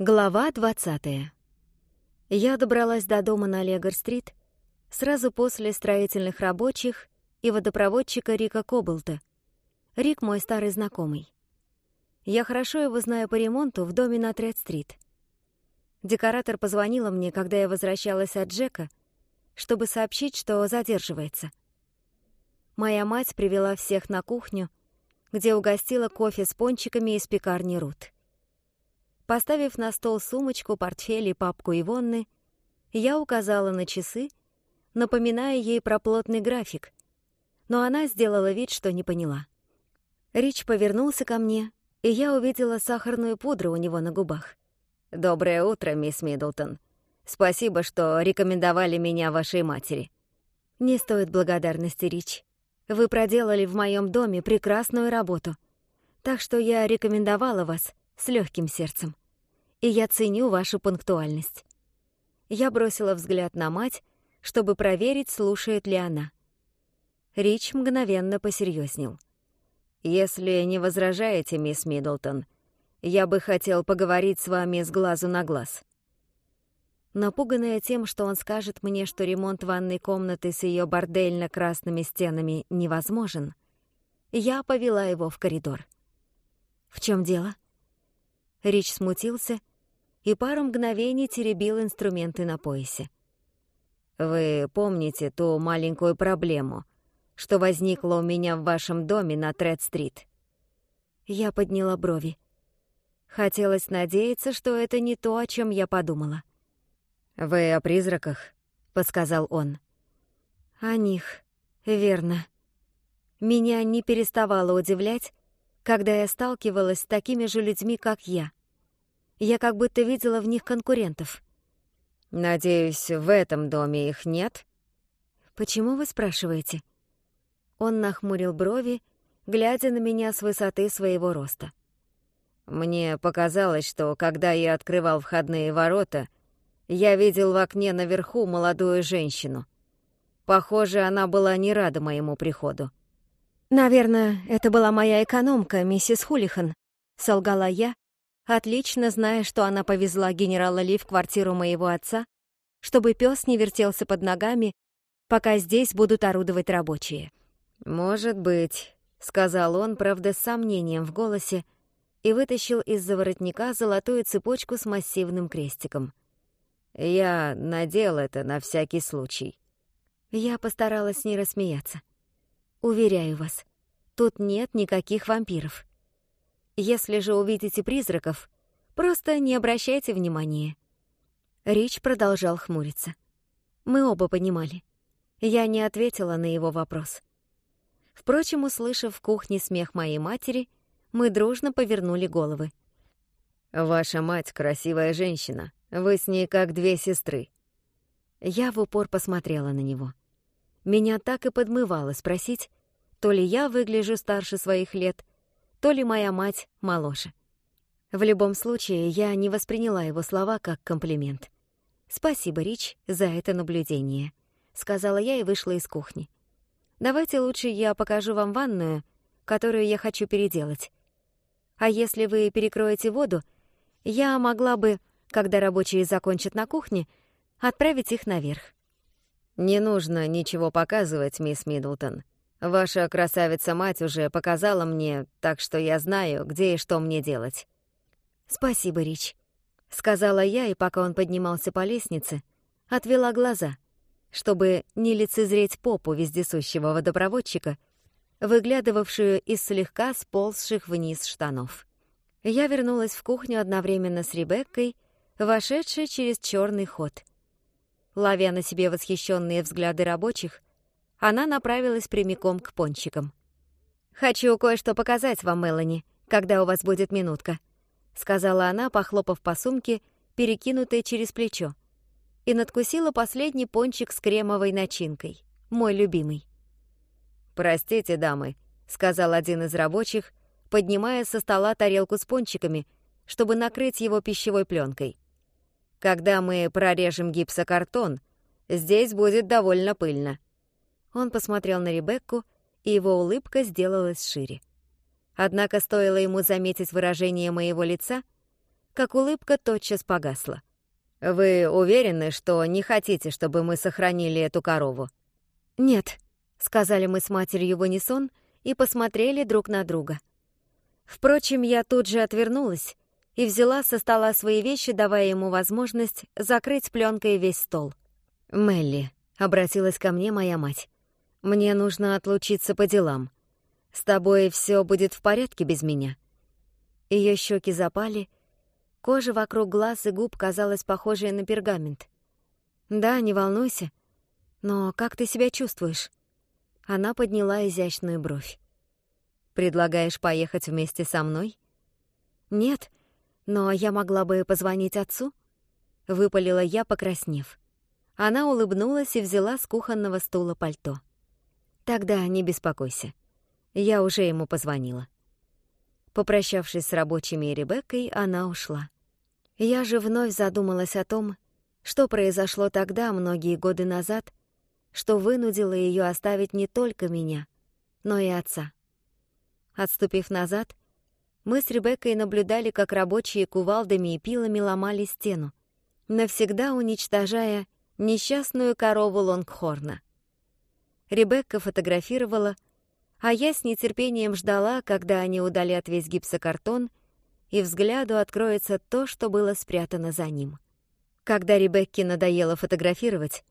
Глава 20. Я добралась до дома на Легор-стрит сразу после строительных рабочих и водопроводчика Рика Коболта. Рик — мой старый знакомый. Я хорошо его знаю по ремонту в доме на Тред-стрит. Декоратор позвонила мне, когда я возвращалась от Джека, чтобы сообщить, что задерживается. Моя мать привела всех на кухню, где угостила кофе с пончиками из пекарни Рут. Поставив на стол сумочку, портфель и папку Ивонны, я указала на часы, напоминая ей про плотный график, но она сделала вид, что не поняла. Рич повернулся ко мне, и я увидела сахарную пудру у него на губах. «Доброе утро, мисс Миддлтон. Спасибо, что рекомендовали меня вашей матери». «Не стоит благодарности, Рич. Вы проделали в моем доме прекрасную работу. Так что я рекомендовала вас, с легким сердцем. И я ценю вашу пунктуальность. Я бросила взгляд на мать, чтобы проверить, слушает ли она. Рич мгновенно посерьезнел. «Если не возражаете, мисс Миддлтон, я бы хотел поговорить с вами с глазу на глаз». Напуганная тем, что он скажет мне, что ремонт ванной комнаты с ее бордельно-красными стенами невозможен, я повела его в коридор. «В чем дело?» Рич смутился и пару мгновений теребил инструменты на поясе. «Вы помните ту маленькую проблему, что возникла у меня в вашем доме на Тред-стрит?» Я подняла брови. Хотелось надеяться, что это не то, о чем я подумала. «Вы о призраках?» — подсказал он. «О них, верно». Меня не переставало удивлять, когда я сталкивалась с такими же людьми, как я. Я как будто видела в них конкурентов. «Надеюсь, в этом доме их нет?» «Почему вы спрашиваете?» Он нахмурил брови, глядя на меня с высоты своего роста. «Мне показалось, что, когда я открывал входные ворота, я видел в окне наверху молодую женщину. Похоже, она была не рада моему приходу. «Наверное, это была моя экономка, миссис Хулихан», — солгала я, отлично зная, что она повезла генерала Ли в квартиру моего отца, чтобы пес не вертелся под ногами, пока здесь будут орудовать рабочие. «Может быть», — сказал он, правда, с сомнением в голосе, и вытащил из заворотника золотую цепочку с массивным крестиком. «Я надел это на всякий случай». Я постаралась не рассмеяться. Уверяю вас, тут нет никаких вампиров. Если же увидите призраков, просто не обращайте внимания. Рич продолжал хмуриться. Мы оба понимали. Я не ответила на его вопрос. Впрочем, услышав в кухне смех моей матери, мы дружно повернули головы. «Ваша мать — красивая женщина. Вы с ней как две сестры». Я в упор посмотрела на него. Меня так и подмывало спросить, то ли я выгляжу старше своих лет, то ли моя мать моложе. В любом случае, я не восприняла его слова как комплимент. «Спасибо, Рич, за это наблюдение», — сказала я и вышла из кухни. «Давайте лучше я покажу вам ванную, которую я хочу переделать. А если вы перекроете воду, я могла бы, когда рабочие закончат на кухне, отправить их наверх. «Не нужно ничего показывать, мисс Миддлтон. Ваша красавица-мать уже показала мне, так что я знаю, где и что мне делать». «Спасибо, Рич», — сказала я, и пока он поднимался по лестнице, отвела глаза, чтобы не лицезреть попу вездесущего водопроводчика, выглядывавшую из слегка сползших вниз штанов. Я вернулась в кухню одновременно с Ребеккой, вошедшей через черный ход. Ловя на себе восхищенные взгляды рабочих, она направилась прямиком к пончикам. «Хочу кое-что показать вам, Мелани, когда у вас будет минутка», сказала она, похлопав по сумке, перекинутой через плечо, и надкусила последний пончик с кремовой начинкой, мой любимый. «Простите, дамы», — сказал один из рабочих, поднимая со стола тарелку с пончиками, чтобы накрыть его пищевой пленкой. Когда мы прорежем гипсокартон, здесь будет довольно пыльно». Он посмотрел на Ребекку, и его улыбка сделалась шире. Однако стоило ему заметить выражение моего лица, как улыбка тотчас погасла. «Вы уверены, что не хотите, чтобы мы сохранили эту корову?» «Нет», — сказали мы с матерью в унисон и посмотрели друг на друга. Впрочем, я тут же отвернулась и взяла со стола свои вещи, давая ему возможность закрыть пленкой весь стол. «Мелли», — обратилась ко мне моя мать, — «мне нужно отлучиться по делам. С тобой все будет в порядке без меня». Ее щеки запали, кожа вокруг глаз и губ казалась похожей на пергамент. «Да, не волнуйся. Но как ты себя чувствуешь?» Она подняла изящную бровь. «Предлагаешь поехать вместе со мной?» «Нет», «Но я могла бы позвонить отцу?» — выпалила я, покраснев. Она улыбнулась и взяла с кухонного стула пальто. «Тогда не беспокойся. Я уже ему позвонила». Попрощавшись с рабочими и Ребеккой, она ушла. Я же вновь задумалась о том, что произошло тогда, многие годы назад, что вынудило ее оставить не только меня, но и отца. Отступив назад, мы с Ребеккой наблюдали, как рабочие кувалдами и пилами ломали стену, навсегда уничтожая несчастную корову Лонгхорна. Ребекка фотографировала, а я с нетерпением ждала, когда они удалят весь гипсокартон, и взгляду откроется то, что было спрятано за ним. Когда Ребекке надоело фотографировать,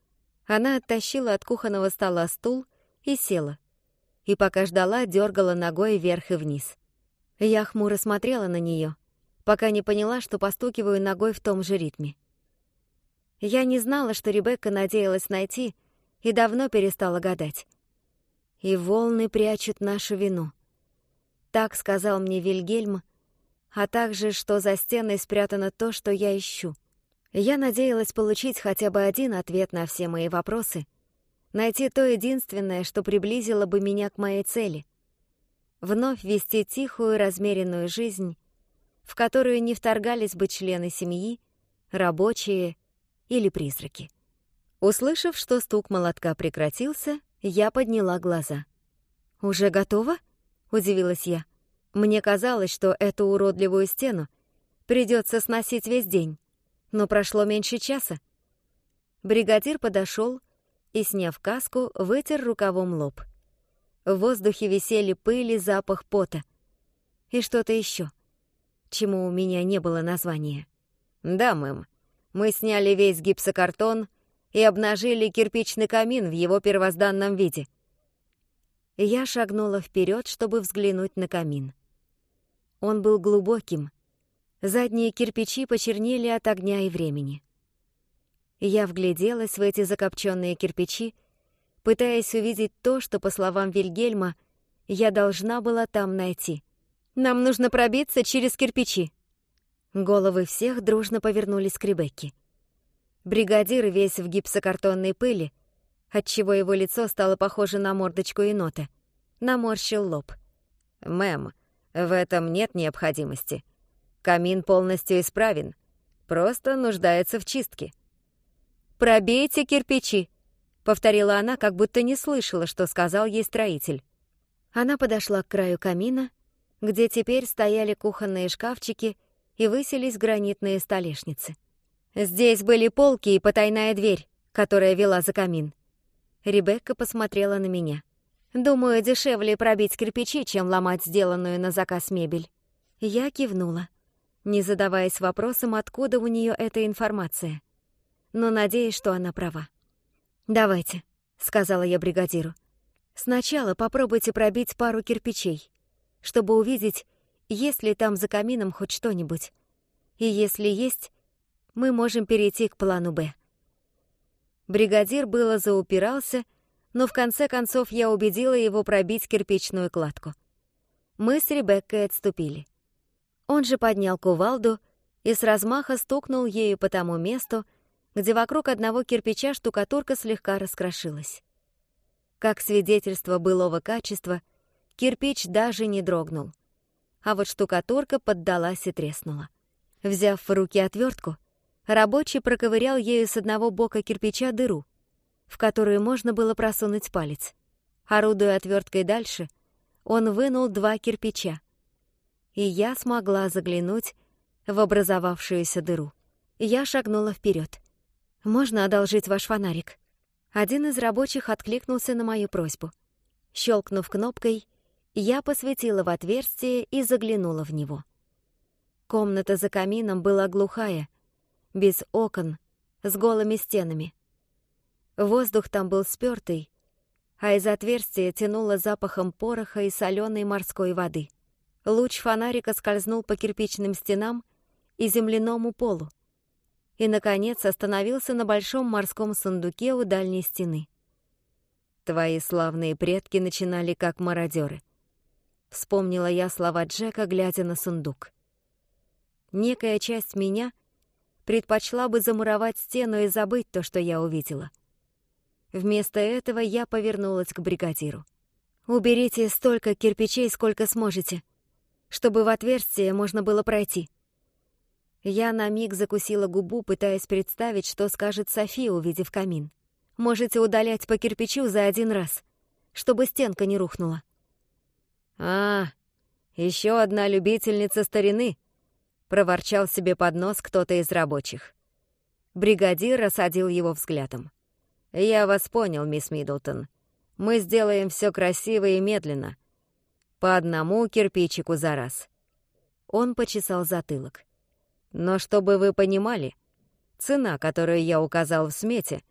она оттащила от кухонного стола стул и села, и пока ждала, дергала ногой вверх и вниз — я хмуро смотрела на нее, пока не поняла, что постукиваю ногой в том же ритме. Я не знала, что Ребекка надеялась найти, и давно перестала гадать. «И волны прячут нашу вину», — так сказал мне Вильгельм, а также, что за стеной спрятано то, что я ищу. Я надеялась получить хотя бы один ответ на все мои вопросы, найти то единственное, что приблизило бы меня к моей цели — вновь вести тихую размеренную жизнь, в которую не вторгались бы члены семьи, рабочие или призраки. Услышав, что стук молотка прекратился, я подняла глаза. «Уже готово?» — удивилась я. Мне казалось, что эту уродливую стену придется сносить весь день, но прошло меньше часа. Бригадир подошел и, сняв каску, вытер рукавом лоб — в воздухе висели пыль и запах пота. И что-то еще, чему у меня не было названия. «Да, мэм. Мы сняли весь гипсокартон и обнажили кирпичный камин в его первозданном виде». Я шагнула вперед, чтобы взглянуть на камин. Он был глубоким. Задние кирпичи почернели от огня и времени. Я вгляделась в эти закопченные кирпичи, Пытаясь увидеть то, что, по словам Вильгельма, я должна была там найти. «Нам нужно пробиться через кирпичи». Головы всех дружно повернулись к Ребекке. Бригадир весь в гипсокартонной пыли, отчего его лицо стало похоже на мордочку енота. Наморщил лоб. «Мэм, в этом нет необходимости. Камин полностью исправен, просто нуждается в чистке». «Пробейте кирпичи!» повторила она, как будто не слышала, что сказал ей строитель. Она подошла к краю камина, где теперь стояли кухонные шкафчики и высились гранитные столешницы. Здесь были полки и потайная дверь, которая вела за камин. Ребекка посмотрела на меня. «Думаю, дешевле пробить кирпичи, чем ломать сделанную на заказ мебель». Я кивнула, не задаваясь вопросом, откуда у нее эта информация. Но надеюсь, что она права. «Давайте», — сказала я бригадиру. «Сначала попробуйте пробить пару кирпичей, чтобы увидеть, есть ли там за камином хоть что-нибудь. И если есть, мы можем перейти к плану «Б». Бригадир было заупирался, но в конце концов я убедила его пробить кирпичную кладку. Мы с Ребеккой отступили. Он же поднял кувалду и с размаха стукнул ею по тому месту, где вокруг одного кирпича штукатурка слегка раскрошилась. Как свидетельство былого качества, кирпич даже не дрогнул. А вот штукатурка поддалась и треснула. Взяв в руки отвертку, рабочий проковырял ею с одного бока кирпича дыру, в которую можно было просунуть палец. Орудуя отверткой дальше, он вынул два кирпича. И я смогла заглянуть в образовавшуюся дыру. Я шагнула вперед. «Можно одолжить ваш фонарик?» Один из рабочих откликнулся на мою просьбу. Щелкнув кнопкой, я посветила в отверстие и заглянула в него. Комната за камином была глухая, без окон, с голыми стенами. Воздух там был спёртый, а из отверстия тянуло запахом пороха и солёной морской воды. Луч фонарика скользнул по кирпичным стенам и земляному полу и, наконец, остановился на большом морском сундуке у дальней стены. «Твои славные предки начинали как мародеры», — вспомнила я слова Джека, глядя на сундук. «Некая часть меня предпочла бы замуровать стену и забыть то, что я увидела. Вместо этого я повернулась к бригадиру. «Уберите столько кирпичей, сколько сможете, чтобы в отверстие можно было пройти», я на миг закусила губу, пытаясь представить, что скажет София, увидев камин. «Можете удалять по кирпичу за один раз, чтобы стенка не рухнула». «А, еще одна любительница старины», — проворчал себе под нос кто-то из рабочих. Бригадир осадил его взглядом. «Я вас понял, мисс Миддлтон. Мы сделаем все красиво и медленно. По одному кирпичику за раз». Он почесал затылок. Но чтобы вы понимали, цена, которую я указал в смете,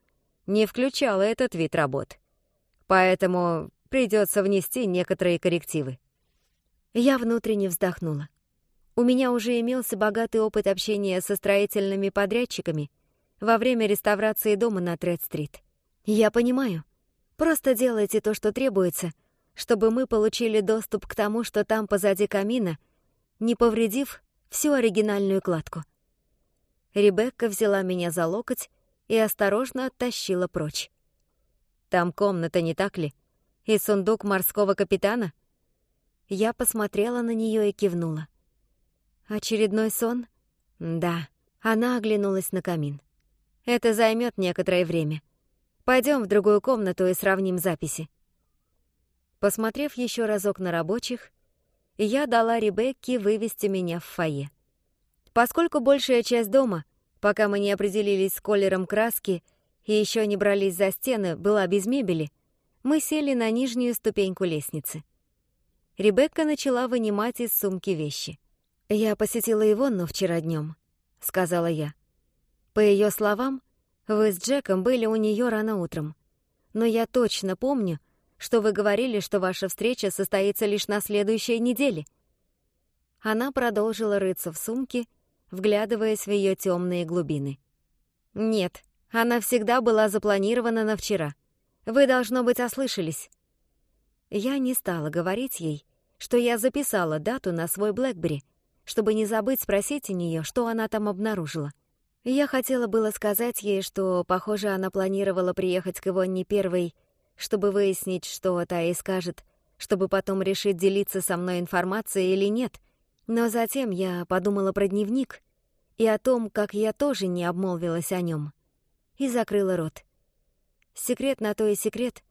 не включала этот вид работ. Поэтому придется внести некоторые коррективы. Я внутренне вздохнула. У меня уже имелся богатый опыт общения со строительными подрядчиками во время реставрации дома на Тред-стрит. Я понимаю. Просто делайте то, что требуется, чтобы мы получили доступ к тому, что там позади камина, не повредив всю оригинальную кладку. Ребекка взяла меня за локоть и осторожно оттащила прочь. «Там комната, не так ли? И сундук морского капитана?» Я посмотрела на нее и кивнула. «Очередной сон?» «Да». Она оглянулась на камин. «Это займет некоторое время. Пойдем в другую комнату и сравним записи». Посмотрев еще разок на рабочих, я дала Ребекке вывести меня в фойе. Поскольку большая часть дома, пока мы не определились с колером краски и еще не брались за стены, была без мебели, мы сели на нижнюю ступеньку лестницы. Ребекка начала вынимать из сумки вещи. «Я посетила Ивонну вчера днем, сказала я. По ее словам, вы с Джеком были у нее рано утром. Но я точно помню, что вы говорили, что ваша встреча состоится лишь на следующей неделе». Она продолжила рыться в сумке, вглядываясь в ее темные глубины. «Нет, она всегда была запланирована на вчера. Вы, должно быть, ослышались». Я не стала говорить ей, что я записала дату на свой Блэкбери, чтобы не забыть спросить у нее, что она там обнаружила. Я хотела было сказать ей, что, похоже, она планировала приехать к его первой, чтобы выяснить, что Тай скажет, чтобы потом решить, делиться со мной информацией или нет. Но затем я подумала про дневник и о том, как я тоже не обмолвилась о нем, и закрыла рот. Секрет на то и секрет,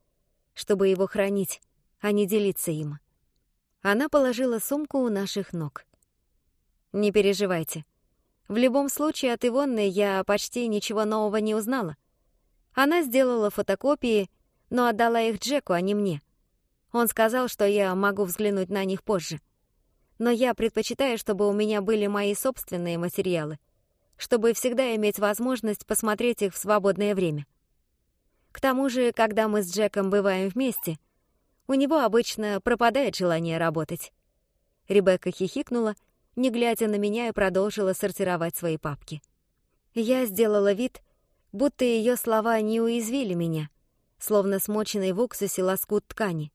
чтобы его хранить, а не делиться им. Она положила сумку у наших ног. «Не переживайте. В любом случае от Ивонны я почти ничего нового не узнала. Она сделала фотокопии но отдала их Джеку, а не мне. Он сказал, что я могу взглянуть на них позже. Но я предпочитаю, чтобы у меня были мои собственные материалы, чтобы всегда иметь возможность посмотреть их в свободное время. К тому же, когда мы с Джеком бываем вместе, у него обычно пропадает желание работать. Ребекка хихикнула, не глядя на меня, и продолжила сортировать свои папки. Я сделала вид, будто ее слова не уязвили меня, словно смоченной в уксусе лоскут ткани,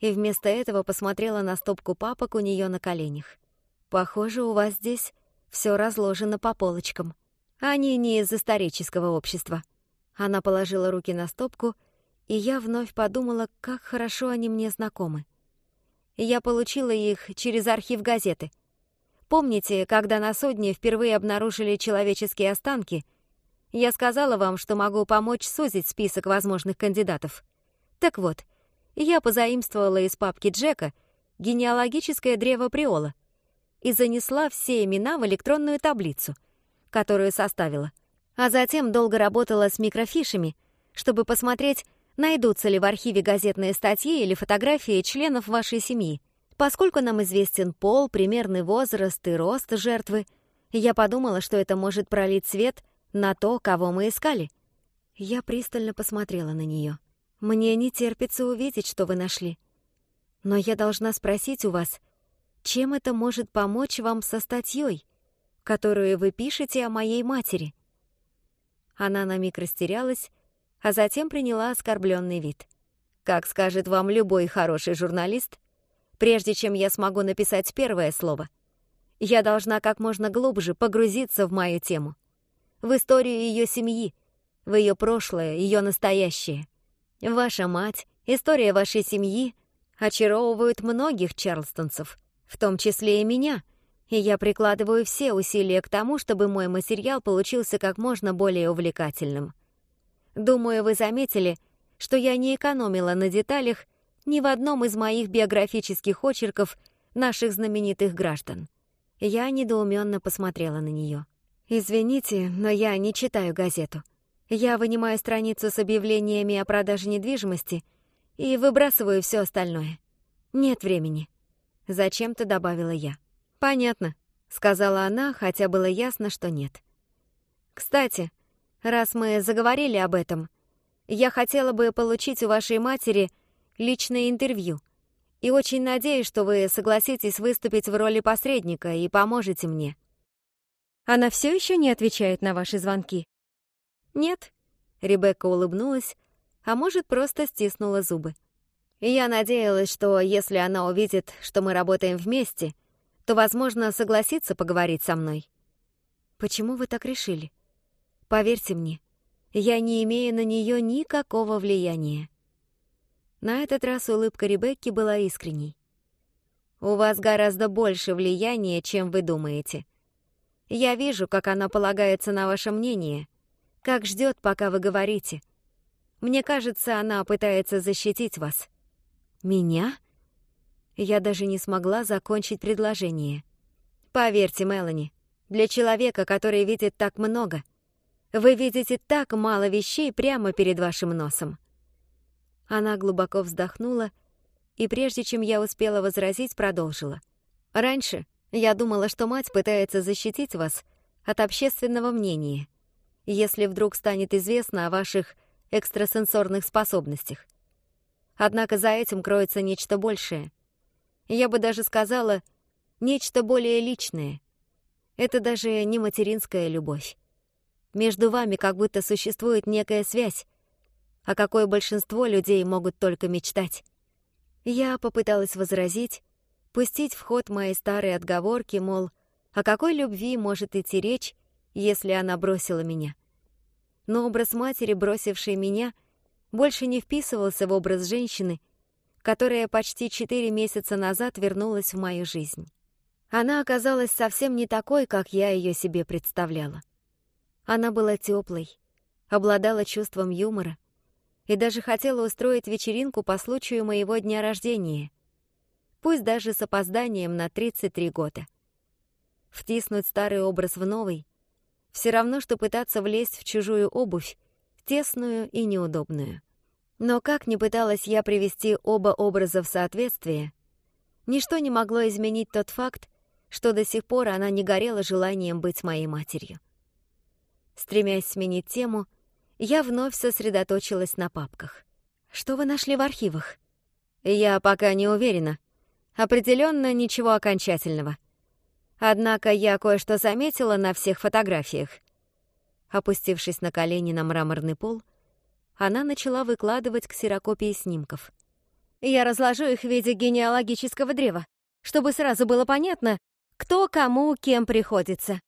и вместо этого посмотрела на стопку папок у нее на коленях. «Похоже, у вас здесь все разложено по полочкам. А они не из исторического общества». Она положила руки на стопку, и я вновь подумала, как хорошо они мне знакомы. Я получила их через архив газеты. Помните, когда на судне впервые обнаружили человеческие останки — я сказала вам, что могу помочь сузить список возможных кандидатов. Так вот, я позаимствовала из папки Джека генеалогическое древо Приола и занесла все имена в электронную таблицу, которую составила. А затем долго работала с микрофишами, чтобы посмотреть, найдутся ли в архиве газетные статьи или фотографии членов вашей семьи. Поскольку нам известен пол, примерный возраст и рост жертвы, я подумала, что это может пролить свет на то, кого мы искали. Я пристально посмотрела на нее. Мне не терпится увидеть, что вы нашли. Но я должна спросить у вас, чем это может помочь вам со статьей, которую вы пишете о моей матери? Она на миг растерялась, а затем приняла оскорбленный вид. Как скажет вам любой хороший журналист, прежде чем я смогу написать первое слово, я должна как можно глубже погрузиться в мою тему в историю ее семьи, в ее прошлое, ее настоящее. Ваша мать, история вашей семьи очаровывают многих чарлстонцев, в том числе и меня, и я прикладываю все усилия к тому, чтобы мой материал получился как можно более увлекательным. Думаю, вы заметили, что я не экономила на деталях ни в одном из моих биографических очерков наших знаменитых граждан. Я недоуменно посмотрела на нее. «Извините, но я не читаю газету. Я вынимаю страницу с объявлениями о продаже недвижимости и выбрасываю все остальное. Нет времени». Зачем-то добавила я. «Понятно», — сказала она, хотя было ясно, что нет. «Кстати, раз мы заговорили об этом, я хотела бы получить у вашей матери личное интервью и очень надеюсь, что вы согласитесь выступить в роли посредника и поможете мне». Она все еще не отвечает на ваши звонки?» «Нет», — Ребекка улыбнулась, а может, просто стиснула зубы. «Я надеялась, что если она увидит, что мы работаем вместе, то, возможно, согласится поговорить со мной». «Почему вы так решили?» «Поверьте мне, я не имею на нее никакого влияния». На этот раз улыбка Ребекки была искренней. «У вас гораздо больше влияния, чем вы думаете», я вижу, как она полагается на ваше мнение, как ждет, пока вы говорите. Мне кажется, она пытается защитить вас». «Меня?» Я даже не смогла закончить предложение. «Поверьте, Мелани, для человека, который видит так много, вы видите так мало вещей прямо перед вашим носом». Она глубоко вздохнула и, прежде чем я успела возразить, продолжила. «Раньше я думала, что мать пытается защитить вас от общественного мнения, если вдруг станет известно о ваших экстрасенсорных способностях. Однако за этим кроется нечто большее. Я бы даже сказала, нечто более личное. Это даже не материнская любовь. Между вами как будто существует некая связь, о какой большинство людей могут только мечтать. Я попыталась возразить, пустить в ход мои старые отговорки, мол, о какой любви может идти речь, если она бросила меня. Но образ матери, бросившей меня, больше не вписывался в образ женщины, которая почти четыре месяца назад вернулась в мою жизнь. Она оказалась совсем не такой, как я ее себе представляла. Она была теплой, обладала чувством юмора и даже хотела устроить вечеринку по случаю моего дня рождения, пусть даже с опозданием на 33 года. Втиснуть старый образ в новый — все равно, что пытаться влезть в чужую обувь, тесную и неудобную. Но как ни пыталась я привести оба образа в соответствие, ничто не могло изменить тот факт, что до сих пор она не горела желанием быть моей матерью. Стремясь сменить тему, я вновь сосредоточилась на папках. «Что вы нашли в архивах?» «Я пока не уверена», Определенно ничего окончательного. Однако я кое-что заметила на всех фотографиях. Опустившись на колени на мраморный пол, она начала выкладывать ксерокопии снимков. «Я разложу их в виде генеалогического древа, чтобы сразу было понятно, кто кому кем приходится».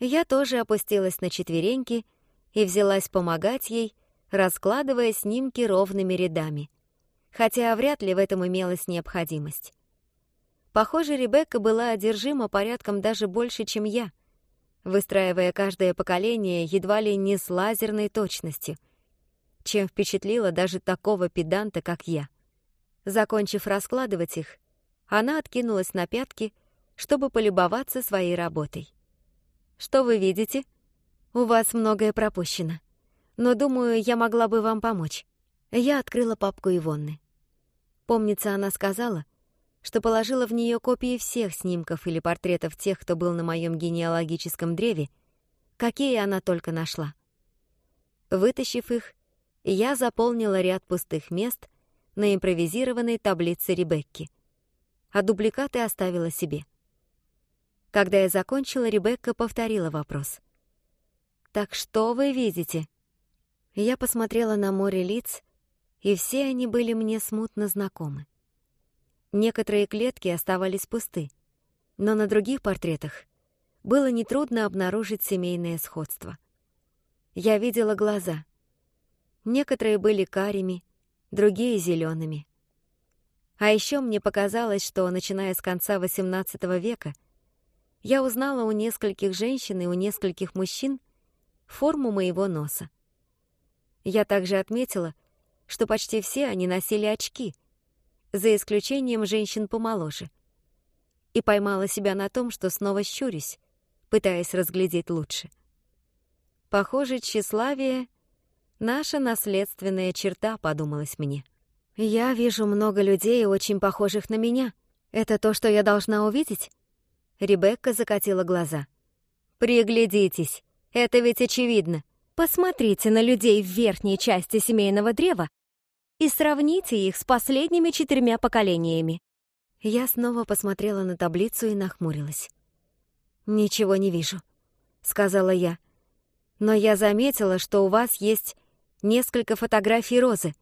Я тоже опустилась на четвереньки и взялась помогать ей, раскладывая снимки ровными рядами, хотя вряд ли в этом имелась необходимость. Похоже, Ребекка была одержима порядком даже больше, чем я, выстраивая каждое поколение едва ли не с лазерной точностью, чем впечатлила даже такого педанта, как я. Закончив раскладывать их, она откинулась на пятки, чтобы полюбоваться своей работой. «Что вы видите? У вас многое пропущено. Но, думаю, я могла бы вам помочь». Я открыла папку Ивонны. Помнится, она сказала — что положила в нее копии всех снимков или портретов тех, кто был на моем генеалогическом древе, какие она только нашла. Вытащив их, я заполнила ряд пустых мест на импровизированной таблице Ребекки, а дубликаты оставила себе. Когда я закончила, Ребекка повторила вопрос. «Так что вы видите?» Я посмотрела на море лиц, и все они были мне смутно знакомы. Некоторые клетки оставались пусты, но на других портретах было нетрудно обнаружить семейное сходство. Я видела глаза. Некоторые были карими, другие — зелеными. А еще мне показалось, что, начиная с конца XVIII века, я узнала у нескольких женщин и у нескольких мужчин форму моего носа. Я также отметила, что почти все они носили очки — за исключением женщин помоложе. И поймала себя на том, что снова щурюсь, пытаясь разглядеть лучше. Похоже, тщеславие — наша наследственная черта, подумалось мне. Я вижу много людей, очень похожих на меня. Это то, что я должна увидеть? Ребекка закатила глаза. «Приглядитесь, это ведь очевидно. Посмотрите на людей в верхней части семейного древа, и сравните их с последними четырьмя поколениями. Я снова посмотрела на таблицу и нахмурилась. «Ничего не вижу», — сказала я. «Но я заметила, что у вас есть несколько фотографий розы.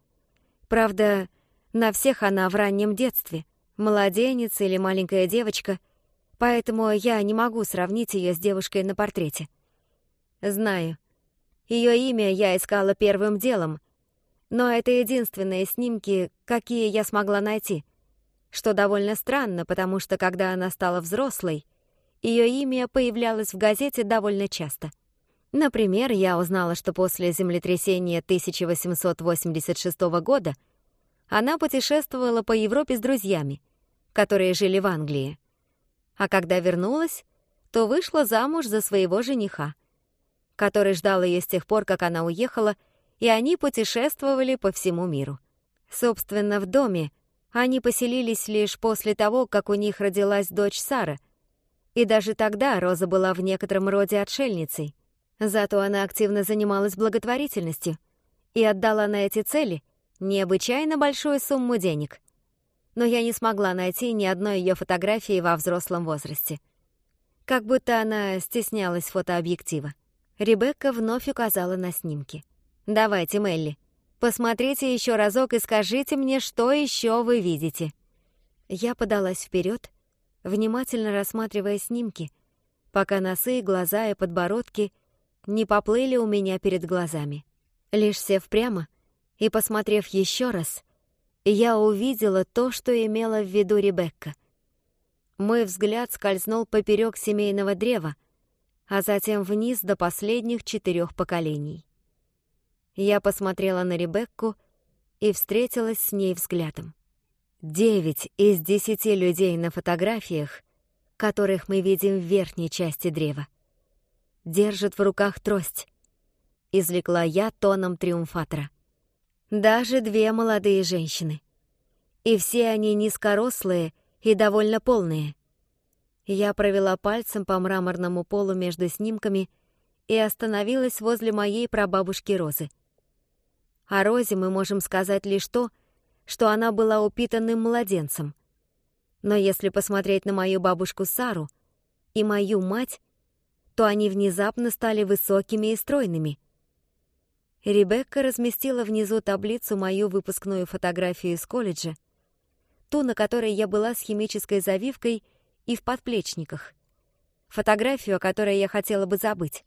Правда, на всех она в раннем детстве, младенец или маленькая девочка, поэтому я не могу сравнить ее с девушкой на портрете». «Знаю. Ее имя я искала первым делом», но это единственные снимки, какие я смогла найти. Что довольно странно, потому что когда она стала взрослой, ее имя появлялось в газете довольно часто. Например, я узнала, что после землетрясения 1886 года она путешествовала по Европе с друзьями, которые жили в Англии. А когда вернулась, то вышла замуж за своего жениха, который ждал ее с тех пор, как она уехала — и они путешествовали по всему миру. Собственно, в доме они поселились лишь после того, как у них родилась дочь Сара. И даже тогда Роза была в некотором роде отшельницей. Зато она активно занималась благотворительностью и отдала на эти цели необычайно большую сумму денег. Но я не смогла найти ни одной ее фотографии во взрослом возрасте. Как будто она стеснялась фотообъектива. Ребекка вновь указала на снимки. «Давайте, Мелли, посмотрите еще разок и скажите мне, что еще вы видите». Я подалась вперед, внимательно рассматривая снимки, пока носы, глаза и подбородки не поплыли у меня перед глазами. Лишь сев прямо и посмотрев еще раз, я увидела то, что имела в виду Ребекка. Мой взгляд скользнул поперек семейного древа, а затем вниз до последних четырех поколений. Я посмотрела на Ребекку и встретилась с ней взглядом. Девять из десяти людей на фотографиях, которых мы видим в верхней части древа, держат в руках трость. Извлекла я тоном триумфатора. Даже две молодые женщины. И все они низкорослые и довольно полные. Я провела пальцем по мраморному полу между снимками и остановилась возле моей прабабушки Розы — о Розе мы можем сказать лишь то, что она была упитанным младенцем. Но если посмотреть на мою бабушку Сару и мою мать, то они внезапно стали высокими и стройными. Ребекка разместила внизу таблицу мою выпускную фотографию из колледжа, ту, на которой я была с химической завивкой и в подплечниках, фотографию, о которой я хотела бы забыть.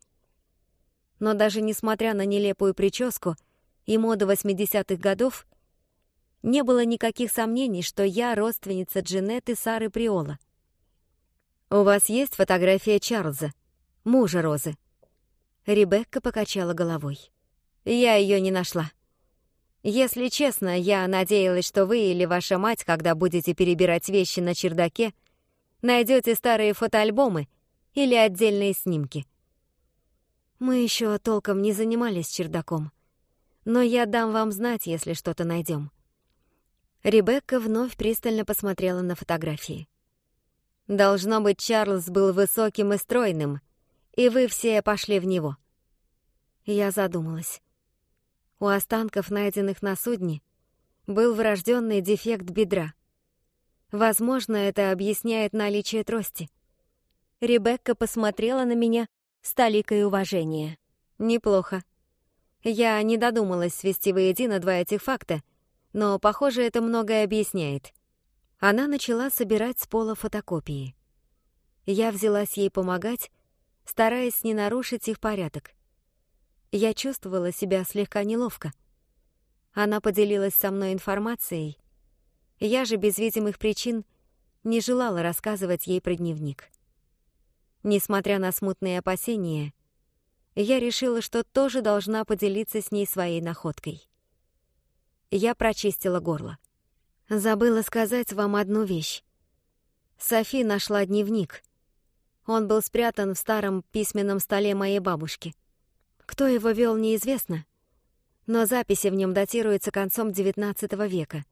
Но даже несмотря на нелепую прическу — и моду 80-х годов, не было никаких сомнений, что я родственница Джинетты Сары Приола. «У вас есть фотография Чарльза, мужа Розы?» Ребекка покачала головой. «Я ее не нашла. Если честно, я надеялась, что вы или ваша мать, когда будете перебирать вещи на чердаке, найдете старые фотоальбомы или отдельные снимки». «Мы еще толком не занимались чердаком», но я дам вам знать, если что-то найдем. Ребекка вновь пристально посмотрела на фотографии. Должно быть, Чарльз был высоким и стройным, и вы все пошли в него. Я задумалась. У останков, найденных на судне, был врожденный дефект бедра. Возможно, это объясняет наличие трости. Ребекка посмотрела на меня с толикой уважения. Неплохо. Я не додумалась свести воедино два этих факта, но, похоже, это многое объясняет. Она начала собирать с пола фотокопии. Я взялась ей помогать, стараясь не нарушить их порядок. Я чувствовала себя слегка неловко. Она поделилась со мной информацией. Я же без видимых причин не желала рассказывать ей про дневник. Несмотря на смутные опасения, я решила, что тоже должна поделиться с ней своей находкой. Я прочистила горло. Забыла сказать вам одну вещь. Софи нашла дневник. Он был спрятан в старом письменном столе моей бабушки. Кто его вел, неизвестно, но записи в нем датируются концом XIX века,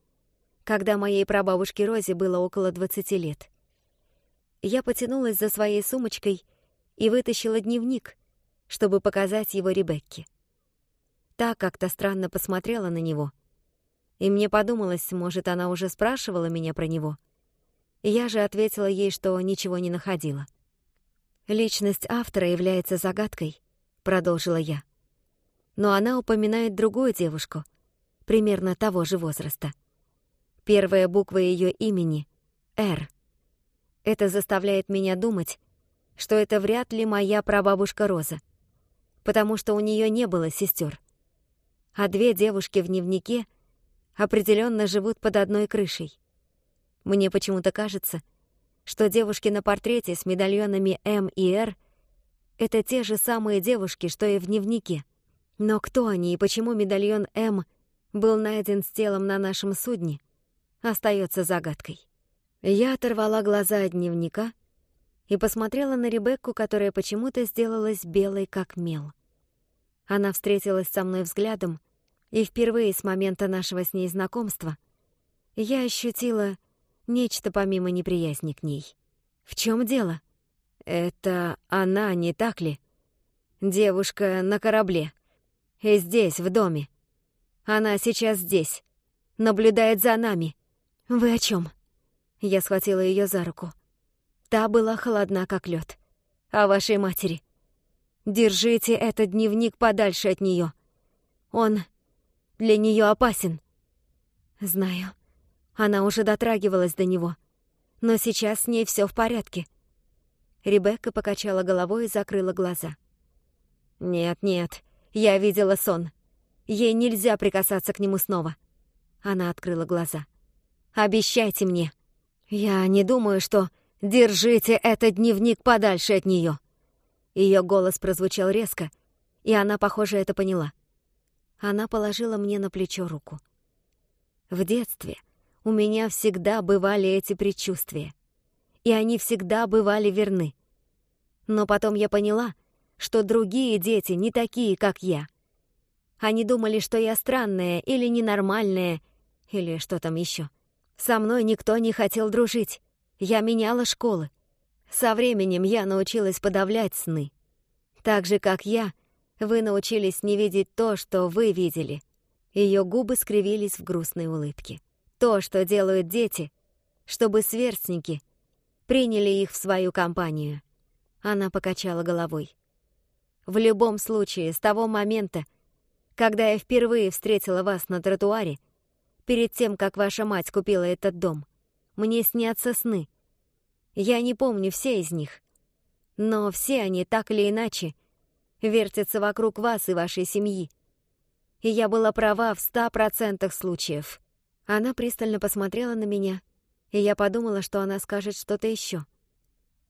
когда моей прабабушке Розе было около 20 лет. Я потянулась за своей сумочкой и вытащила дневник — чтобы показать его Ребекке. Та как-то странно посмотрела на него. И мне подумалось, может, она уже спрашивала меня про него. Я же ответила ей, что ничего не находила. «Личность автора является загадкой», — продолжила я. «Но она упоминает другую девушку, примерно того же возраста. Первая буква ее имени — «Р». Это заставляет меня думать, что это вряд ли моя прабабушка Роза потому что у нее не было сестер. А две девушки в дневнике определенно живут под одной крышей. Мне почему-то кажется, что девушки на портрете с медальонами М и Р — это те же самые девушки, что и в дневнике. Но кто они и почему медальон М был найден с телом на нашем судне, остается загадкой. Я оторвала глаза от дневника — и посмотрела на Ребекку, которая почему-то сделалась белой как мел. Она встретилась со мной взглядом, и впервые с момента нашего с ней знакомства я ощутила нечто помимо неприязни к ней. В чем дело? Это она, не так ли? Девушка на корабле. И здесь, в доме. Она сейчас здесь. Наблюдает за нами. Вы о чем? Я схватила ее за руку. Та была холодна, как лед. А вашей матери? Держите этот дневник подальше от нее. Он для нее опасен. Знаю. Она уже дотрагивалась до него. Но сейчас с ней все в порядке. Ребекка покачала головой и закрыла глаза. «Нет, нет, я видела сон. Ей нельзя прикасаться к нему снова». Она открыла глаза. «Обещайте мне. Я не думаю, что...» «Держите этот дневник подальше от нее!» Ее голос прозвучал резко, и она, похоже, это поняла. Она положила мне на плечо руку. В детстве у меня всегда бывали эти предчувствия, и они всегда бывали верны. Но потом я поняла, что другие дети не такие, как я. Они думали, что я странная или ненормальная, или что там еще. Со мной никто не хотел дружить. Я меняла школы. Со временем я научилась подавлять сны. Так же, как я, вы научились не видеть то, что вы видели. Ее губы скривились в грустной улыбке. То, что делают дети, чтобы сверстники приняли их в свою компанию. Она покачала головой. В любом случае, с того момента, когда я впервые встретила вас на тротуаре, перед тем, как ваша мать купила этот дом, мне снятся сны. Я не помню все из них. Но все они, так или иначе, вертятся вокруг вас и вашей семьи. И я была права в ста процентах случаев. Она пристально посмотрела на меня, и я подумала, что она скажет что-то еще.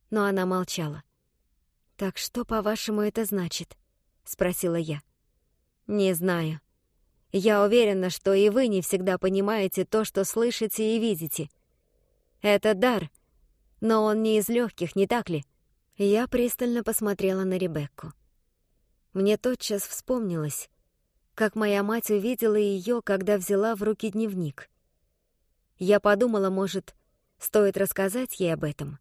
Но она молчала. «Так что, по-вашему, это значит?» — спросила я. «Не знаю. Я уверена, что и вы не всегда понимаете то, что слышите и видите», это дар. Но он не из легких, не так ли? Я пристально посмотрела на Ребекку. Мне тотчас вспомнилось, как моя мать увидела ее, когда взяла в руки дневник. Я подумала, может, стоит рассказать ей об этом.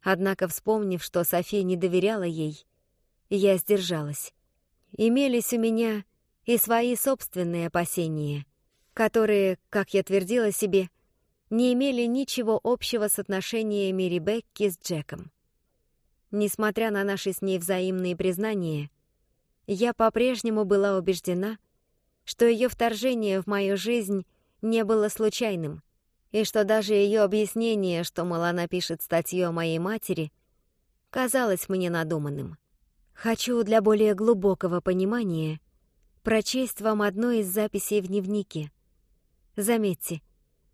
Однако, вспомнив, что София не доверяла ей, я сдержалась. Имелись у меня и свои собственные опасения, которые, как я твердила себе, не имели ничего общего с отношениями Ребекки с Джеком. Несмотря на наши с ней взаимные признания, я по-прежнему была убеждена, что ее вторжение в мою жизнь не было случайным, и что даже ее объяснение, что, мол, она пишет статью о моей матери, казалось мне надуманным. Хочу для более глубокого понимания прочесть вам одну из записей в дневнике. Заметьте,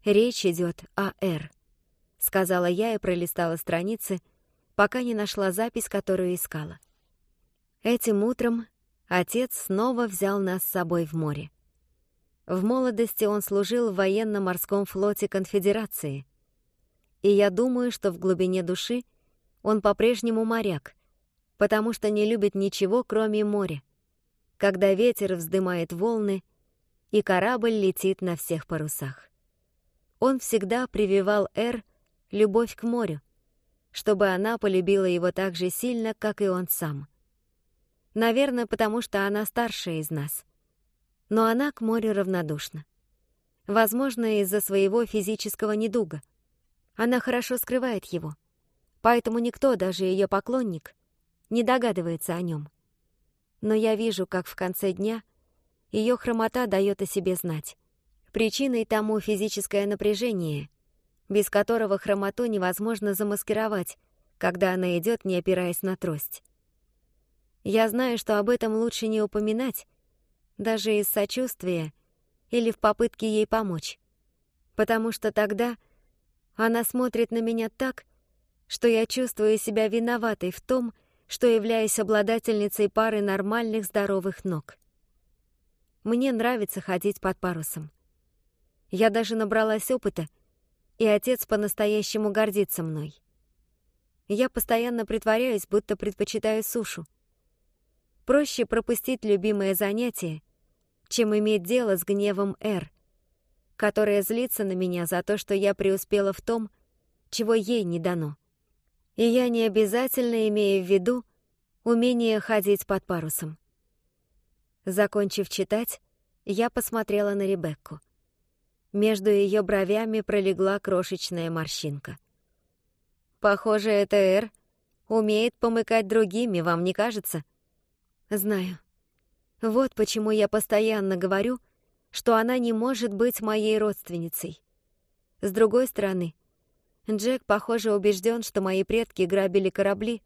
«Речь идет о Р», — сказала я и пролистала страницы, пока не нашла запись, которую искала. Этим утром отец снова взял нас с собой в море. В молодости он служил в военно-морском флоте Конфедерации. И я думаю, что в глубине души он по-прежнему моряк, потому что не любит ничего, кроме моря, когда ветер вздымает волны и корабль летит на всех парусах. Он всегда прививал Эр любовь к морю, чтобы она полюбила его так же сильно, как и он сам. Наверное, потому что она старшая из нас. Но она к морю равнодушна. Возможно, из-за своего физического недуга. Она хорошо скрывает его. Поэтому никто, даже ее поклонник, не догадывается о нем. Но я вижу, как в конце дня ее хромота дает о себе знать. Причиной тому физическое напряжение, без которого хромоту невозможно замаскировать, когда она идет, не опираясь на трость. Я знаю, что об этом лучше не упоминать, даже из сочувствия или в попытке ей помочь, потому что тогда она смотрит на меня так, что я чувствую себя виноватой в том, что являюсь обладательницей пары нормальных здоровых ног. Мне нравится ходить под парусом. Я даже набралась опыта, и отец по-настоящему гордится мной. Я постоянно притворяюсь, будто предпочитаю сушу. Проще пропустить любимое занятие, чем иметь дело с гневом Эр, которая злится на меня за то, что я преуспела в том, чего ей не дано. И я не обязательно имею в виду умение ходить под парусом. Закончив читать, я посмотрела на Ребекку. Между ее бровями пролегла крошечная морщинка. «Похоже, эта Эр умеет помыкать другими, вам не кажется?» «Знаю. Вот почему я постоянно говорю, что она не может быть моей родственницей. С другой стороны, Джек, похоже, убежден, что мои предки грабили корабли,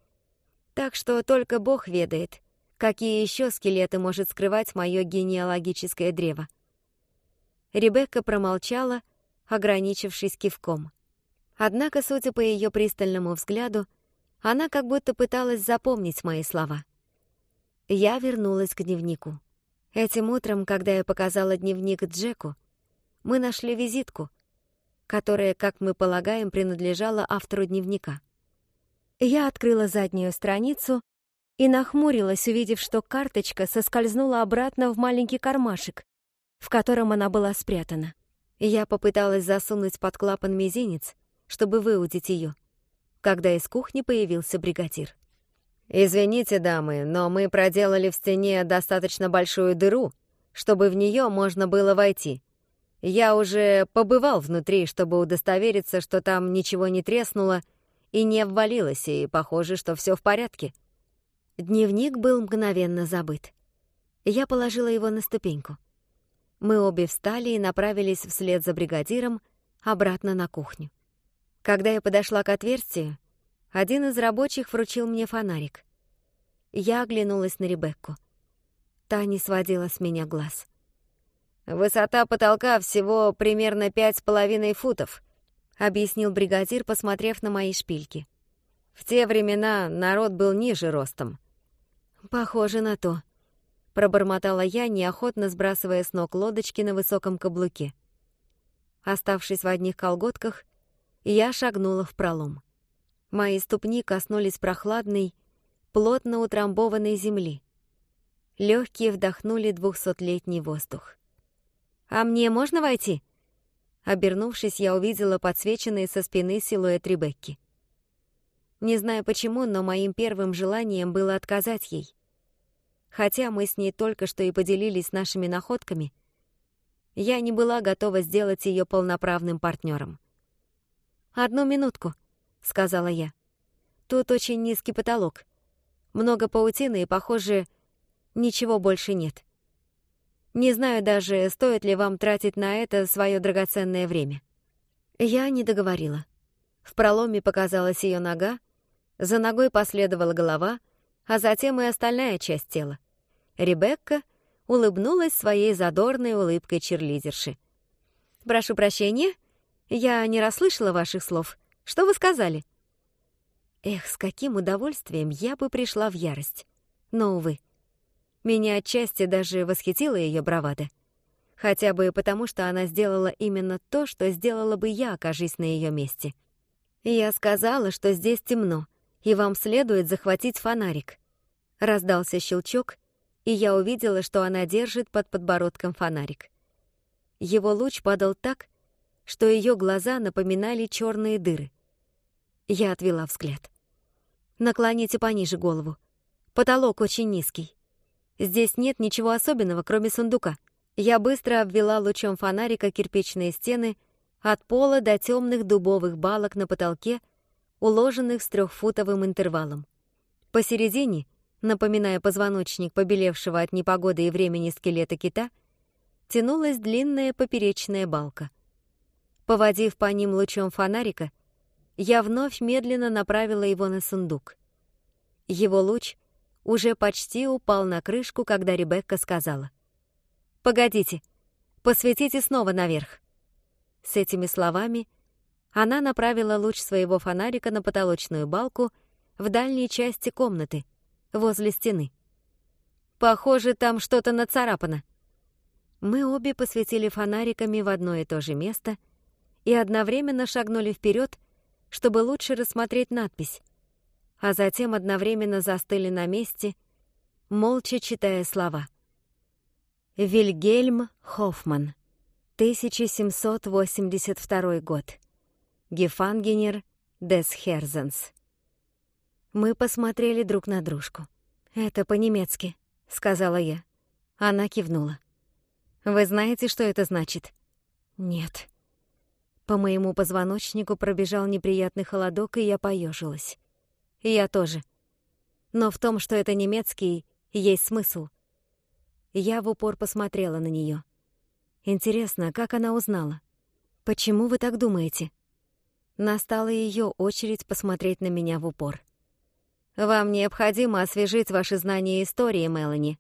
так что только Бог ведает, какие еще скелеты может скрывать мое генеалогическое древо. Ребекка промолчала, ограничившись кивком. Однако, судя по ее пристальному взгляду, она как будто пыталась запомнить мои слова. Я вернулась к дневнику. Этим утром, когда я показала дневник Джеку, мы нашли визитку, которая, как мы полагаем, принадлежала автору дневника. Я открыла заднюю страницу и нахмурилась, увидев, что карточка соскользнула обратно в маленький кармашек, в котором она была спрятана. Я попыталась засунуть под клапан мизинец, чтобы выудить ее, когда из кухни появился бригадир. «Извините, дамы, но мы проделали в стене достаточно большую дыру, чтобы в нее можно было войти. Я уже побывал внутри, чтобы удостовериться, что там ничего не треснуло и не обвалилось, и похоже, что все в порядке». Дневник был мгновенно забыт. Я положила его на ступеньку. Мы обе встали и направились вслед за бригадиром обратно на кухню. Когда я подошла к отверстию, один из рабочих вручил мне фонарик. Я оглянулась на Ребекку. Та не сводила с меня глаз. «Высота потолка всего примерно пять с половиной футов», — объяснил бригадир, посмотрев на мои шпильки. «В те времена народ был ниже ростом». «Похоже на то», пробормотала я, неохотно сбрасывая с ног лодочки на высоком каблуке. Оставшись в одних колготках, я шагнула в пролом. Мои ступни коснулись прохладной, плотно утрамбованной земли. Легкие вдохнули двухсотлетний воздух. «А мне можно войти?» Обернувшись, я увидела подсвеченные со спины силуэт Ребекки. Не знаю почему, но моим первым желанием было отказать ей. Хотя мы с ней только что и поделились нашими находками, я не была готова сделать ее полноправным партнером. «Одну минутку», — сказала я. «Тут очень низкий потолок. Много паутины и, похоже, ничего больше нет. Не знаю даже, стоит ли вам тратить на это свое драгоценное время». Я не договорила. В проломе показалась ее нога, за ногой последовала голова, а затем и остальная часть тела. Ребекка улыбнулась своей задорной улыбкой черлидерши. «Прошу прощения, я не расслышала ваших слов. Что вы сказали?» Эх, с каким удовольствием я бы пришла в ярость. Но, увы, меня отчасти даже восхитила ее бравада. Хотя бы потому, что она сделала именно то, что сделала бы я, окажись на ее месте. «Я сказала, что здесь темно, и вам следует захватить фонарик». Раздался щелчок, и я увидела, что она держит под подбородком фонарик. Его луч падал так, что ее глаза напоминали черные дыры. Я отвела взгляд. «Наклоните пониже голову. Потолок очень низкий. Здесь нет ничего особенного, кроме сундука». Я быстро обвела лучом фонарика кирпичные стены от пола до темных дубовых балок на потолке, уложенных с трехфутовым интервалом. Посередине — напоминая позвоночник побелевшего от непогоды и времени скелета кита, тянулась длинная поперечная балка. Поводив по ним лучом фонарика, я вновь медленно направила его на сундук. Его луч уже почти упал на крышку, когда Ребекка сказала. «Погодите, посветите снова наверх». С этими словами она направила луч своего фонарика на потолочную балку в дальней части комнаты — возле стены. Похоже, там что-то нацарапано. Мы обе посветили фонариками в одно и то же место и одновременно шагнули вперед, чтобы лучше рассмотреть надпись, а затем одновременно застыли на месте, молча читая слова. Вильгельм Хоффман, 1782 год. Гефангенер Десхерзенс. Мы посмотрели друг на дружку. «Это по-немецки», — сказала я. Она кивнула. «Вы знаете, что это значит?» «Нет». По моему позвоночнику пробежал неприятный холодок, и я поежилась. «Я тоже. Но в том, что это немецкий, есть смысл». Я в упор посмотрела на нее. Интересно, как она узнала? «Почему вы так думаете?» Настала ее очередь посмотреть на меня в упор. Вам необходимо освежить ваши знания истории, Мелани.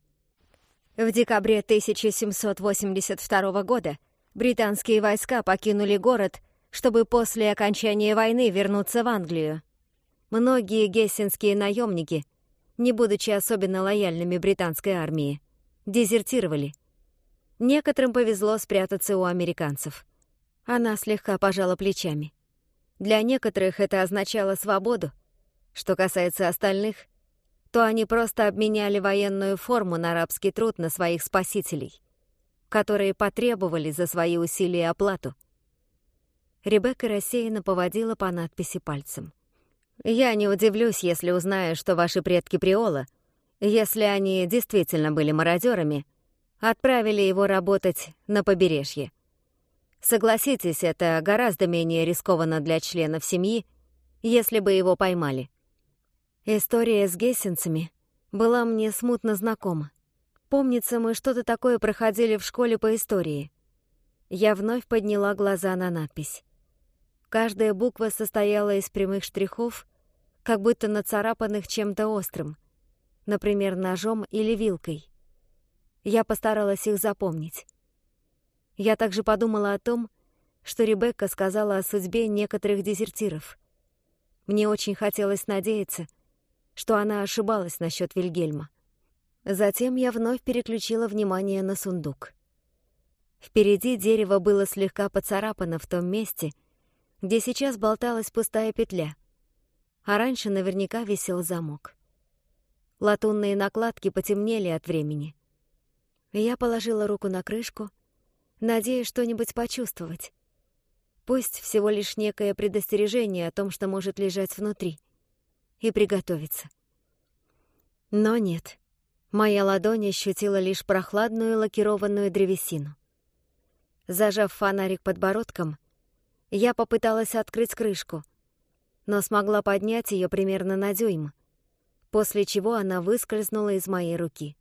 В декабре 1782 года британские войска покинули город, чтобы после окончания войны вернуться в Англию. Многие гессенские наемники, не будучи особенно лояльными британской армии, дезертировали. Некоторым повезло спрятаться у американцев. Она слегка пожала плечами. Для некоторых это означало свободу, что касается остальных, то они просто обменяли военную форму на арабский труд на своих спасителей, которые потребовали за свои усилия оплату. Ребекка рассеянно поводила по надписи пальцем. «Я не удивлюсь, если узнаю, что ваши предки Приола, если они действительно были мародерами, отправили его работать на побережье. Согласитесь, это гораздо менее рискованно для членов семьи, если бы его поймали. История с гессенцами была мне смутно знакома. Помнится, мы что-то такое проходили в школе по истории. Я вновь подняла глаза на надпись. Каждая буква состояла из прямых штрихов, как будто нацарапанных чем-то острым, например, ножом или вилкой. Я постаралась их запомнить. Я также подумала о том, что Ребекка сказала о судьбе некоторых дезертиров. Мне очень хотелось надеяться, что она ошибалась насчет Вильгельма. Затем я вновь переключила внимание на сундук. Впереди дерево было слегка поцарапано в том месте, где сейчас болталась пустая петля, а раньше наверняка висел замок. Латунные накладки потемнели от времени. Я положила руку на крышку, надеясь что-нибудь почувствовать. Пусть всего лишь некое предостережение о том, что может лежать внутри и приготовиться. Но нет. Моя ладонь ощутила лишь прохладную лакированную древесину. Зажав фонарик подбородком, я попыталась открыть крышку, но смогла поднять ее примерно на дюйм, после чего она выскользнула из моей руки.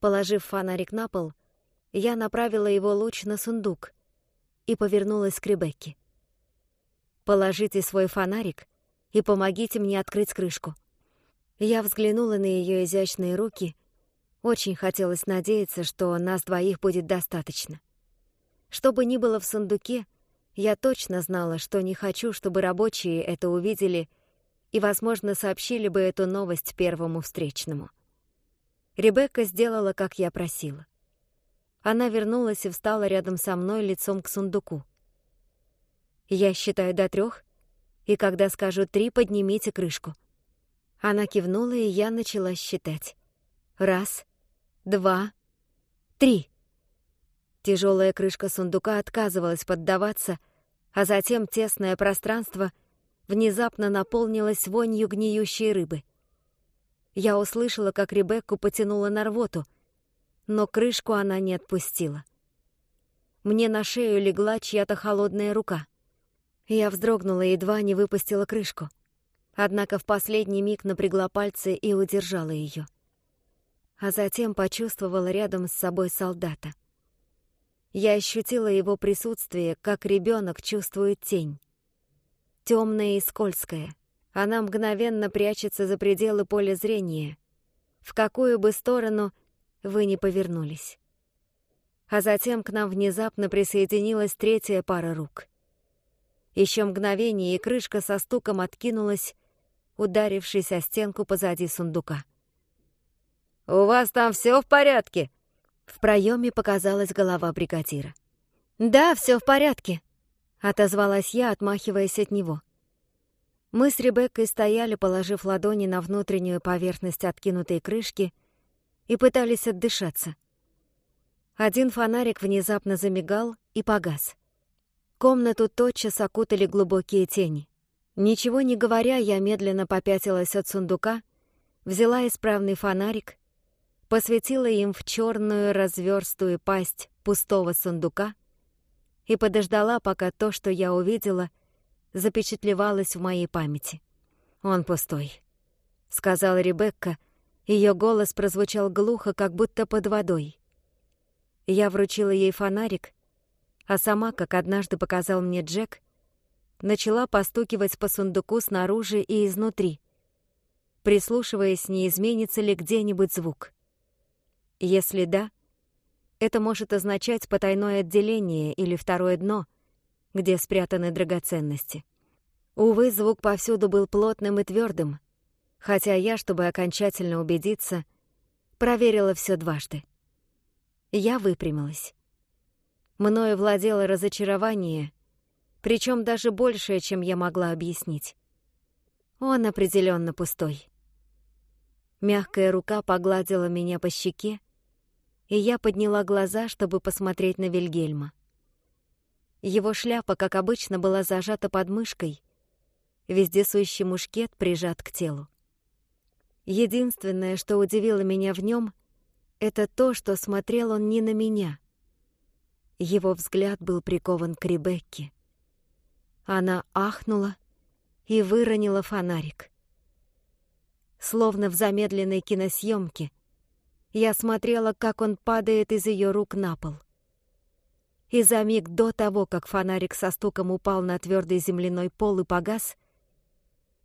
Положив фонарик на пол, я направила его луч на сундук и повернулась к Ребекке. «Положите свой фонарик и помогите мне открыть крышку». Я взглянула на ее изящные руки. Очень хотелось надеяться, что нас двоих будет достаточно. Что бы ни было в сундуке, я точно знала, что не хочу, чтобы рабочие это увидели и, возможно, сообщили бы эту новость первому встречному. Ребекка сделала, как я просила. Она вернулась и встала рядом со мной лицом к сундуку. «Я считаю до трех, и когда скажу три, поднимите крышку». Она кивнула, и я начала считать. Раз, два, три. Тяжелая крышка сундука отказывалась поддаваться, а затем тесное пространство внезапно наполнилось вонью гниющей рыбы. Я услышала, как Ребекку потянула на рвоту, но крышку она не отпустила. Мне на шею легла чья-то холодная рука — я вздрогнула и едва не выпустила крышку. Однако в последний миг напрягла пальцы и удержала ее. А затем почувствовала рядом с собой солдата. Я ощутила его присутствие, как ребенок чувствует тень. Темная и скользкая. Она мгновенно прячется за пределы поля зрения. В какую бы сторону вы ни повернулись. А затем к нам внезапно присоединилась третья пара рук — еще мгновение, и крышка со стуком откинулась, ударившись о стенку позади сундука. «У вас там все в порядке?» В проеме показалась голова бригадира. «Да, все в порядке», — отозвалась я, отмахиваясь от него. Мы с Ребеккой стояли, положив ладони на внутреннюю поверхность откинутой крышки и пытались отдышаться. Один фонарик внезапно замигал и погас комнату тотчас окутали глубокие тени. Ничего не говоря, я медленно попятилась от сундука, взяла исправный фонарик, посветила им в черную разверстую пасть пустого сундука и подождала, пока то, что я увидела, запечатлевалось в моей памяти. «Он пустой», — сказала Ребекка. Ее голос прозвучал глухо, как будто под водой. Я вручила ей фонарик — а сама, как однажды показал мне Джек, начала постукивать по сундуку снаружи и изнутри, прислушиваясь, не изменится ли где-нибудь звук. Если да, это может означать потайное отделение или второе дно, где спрятаны драгоценности. Увы, звук повсюду был плотным и твердым, хотя я, чтобы окончательно убедиться, проверила все дважды. Я выпрямилась мною владело разочарование, причем даже большее, чем я могла объяснить. Он определенно пустой. Мягкая рука погладила меня по щеке, и я подняла глаза, чтобы посмотреть на Вильгельма. Его шляпа, как обычно, была зажата под мышкой, вездесущий мушкет прижат к телу. Единственное, что удивило меня в нем, это то, что смотрел он не на меня — его взгляд был прикован к Ребекке. Она ахнула и выронила фонарик. Словно в замедленной киносъемке, я смотрела, как он падает из ее рук на пол. И за миг до того, как фонарик со стуком упал на твердый земляной пол и погас,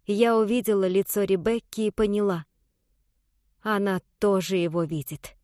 я увидела лицо Ребекки и поняла — она тоже его видит.